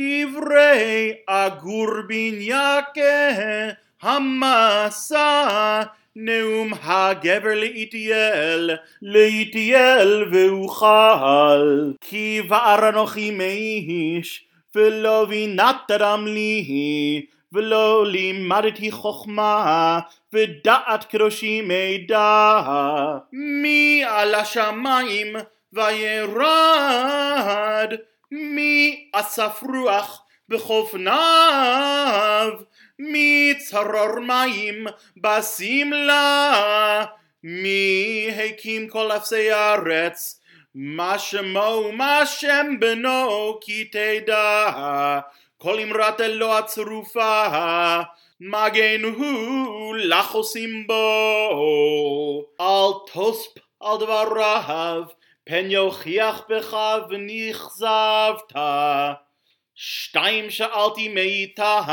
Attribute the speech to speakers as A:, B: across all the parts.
A: דברי אגור בנייקה המסע נאום הגבר לאיטיאל, לאיטיאל ואוכל. כי בער אנוכי מאיש, ולא בינת אדם לי, ולא לימדתי חוכמה, ודעת קדושים מידע. מי על השמיים וירד, מי אסף רוח בחופניו, מי צרור מים בשמלה, מי הקים כל אפסי הארץ, מה שמו ומה שם בנו כי תדע, כל אמרת אלוה הצרופה, מגן הוא לך עושים בו, אל תוספ על דבריו, פן יוכיח בך ונכזבת. שתיים שאלתי מאיתך,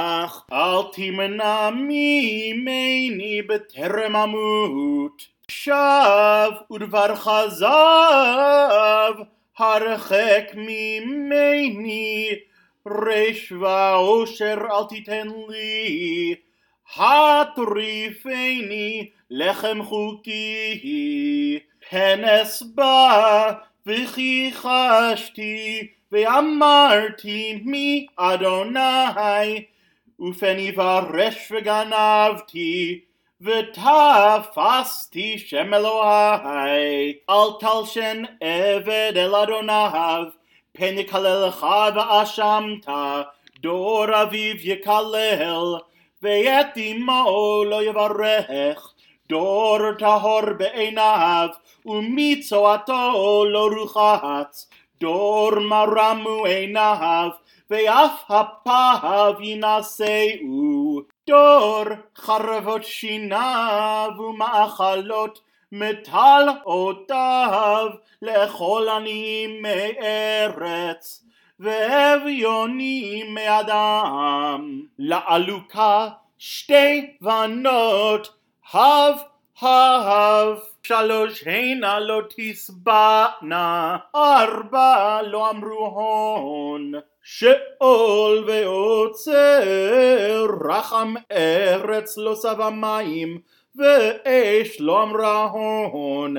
A: אל תמנע ממני בטרם אמות. שב ודברך זב, הרחק ממני, רש ואושר אל תיתן לי. הטריפני לחם חוקי, פנס בא וכיחשתי ואמרתי מי אדוני? ופן יברש וגנבתי ותפסתי שם אלוהי. אל תלשן עבד אל אדוניו פן יקללך ואשמת דור אביו יקלל ואת אמו לא יברך דור טהור בעיניו ומצואתו לא רוחץ. דור מרמו עיניו ואף אפיו ינשאו דור חרבות שיניו ומאכלות מטל אותיו לכל עניים מארץ ואביונים מאדם. לעלוקה שתי בנות הב הב שלוש הנה לא תשבענה ארבע לא אמרו הון שאול ועוצר רחם ארץ לא שבה מים ואש לא אמרה הון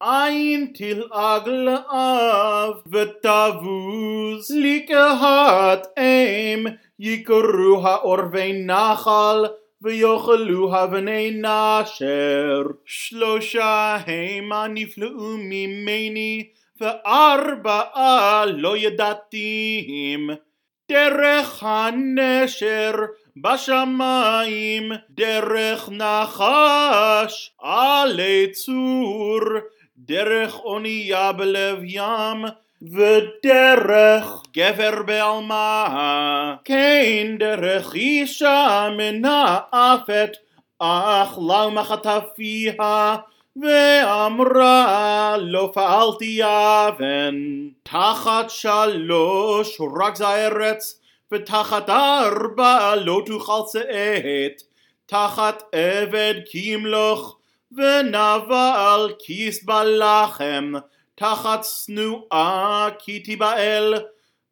A: עין תלעג לאב ותבוז לקהת אם יקרו העורבי נחל ויאכלו אבני נשר. שלושה המה נפלאו ממני וארבעה לא ידעתים. דרך הנשר בשמיים דרך נחש עלי צור. דרך אונייה בלב ים ודרך גבר בעלמה כן דרך אישה מנאפת אך למה חטפיה? ואמרה לא פעלתי אבן. תחת שלוש רגז הארץ ותחת ארבע לא תוכל צאת. תחת עבד כי ימלוך ונבל כיס בלחם תחת שנואה כי תיבעל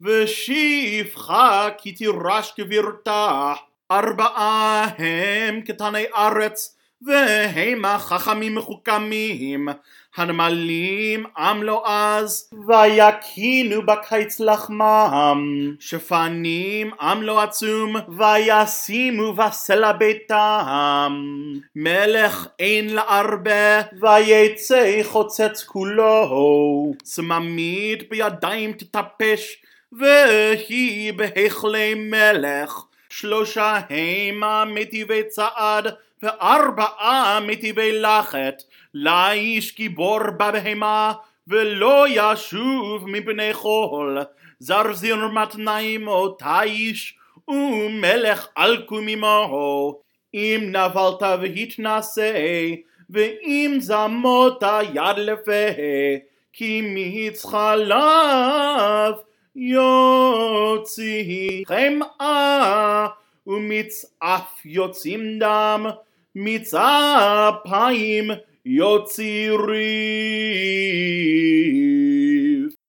A: ושפחה כי תירש גבירתה ארבעה הם קטני ארץ והמה חכמים מחוכמים הנמלים עם לא אז. ויקינו בקיץ לחמם. שפנים עם לא עצום. וישימו בסלע ביתם. מלך אין לארבה. ויצא חוצץ כולו. צממית בידיים תטפש והיא בהיכלי מלך שלושה המה מטבעי צעד וארבעה מטבעי לכת לאיש גיבור בבהמה ולא ישוב מפני חול. זרזיר מתניים אותה איש ומלך אלקום עמו אם נבלת והתנשא ואם זמות יד לפה כי מצחליו יוציא חמאה ומצעף יוצאים דם מצפיים יוציא ריב